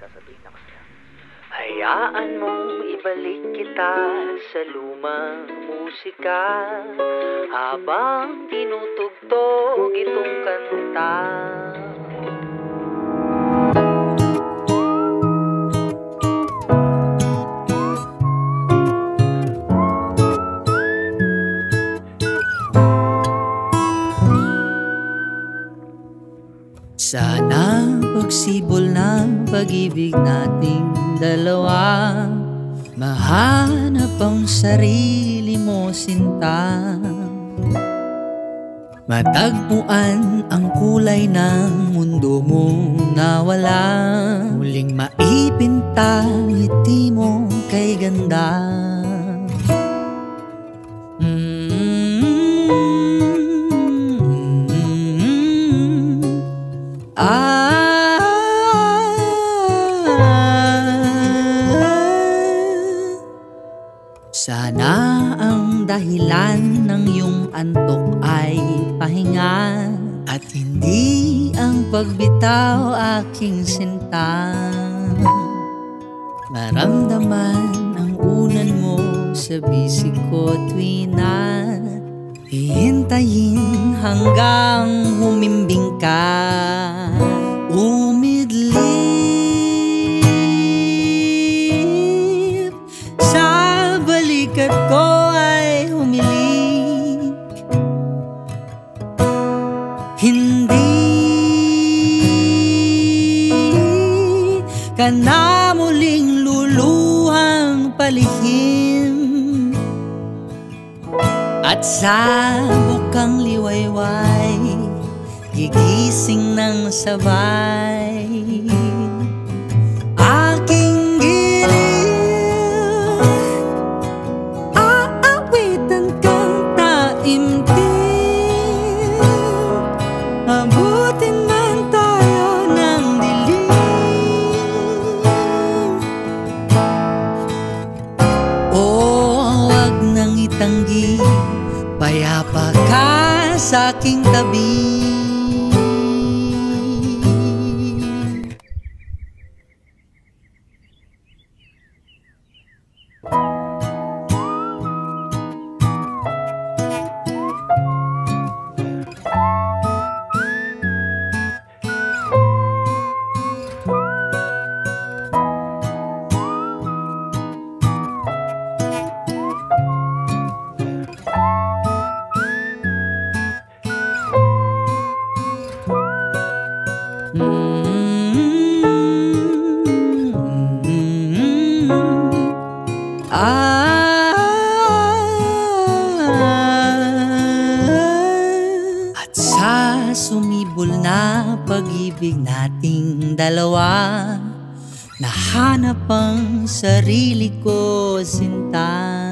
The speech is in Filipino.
sasabihin na kasi. Hayaan mong ibalik kita sa lumang musika Habang tinutugtog itong kanta Sana pagsibol ng pag-ibig nating dalawa. Mahanap ang sarili mo sinta. Matagpuan ang kulay ng mundo mong nawala Muling maipinta ngiti mo kay ganda dahilan ng iyong antok ay pahinga. At hindi ang pagbitaw aking sinta. Maramdaman ang unan mo sa bisig ko tuwi na. Hihintayin hanggang humimbing ka ka na muling luluhang palihim. At sa bukang liwayway Gigising ng sabay. Aking giliw Aawitan kang taimtim Ka sa aking tabi sumibol na pag-ibig nating dalawa. Nahanap ang sarili ko sinta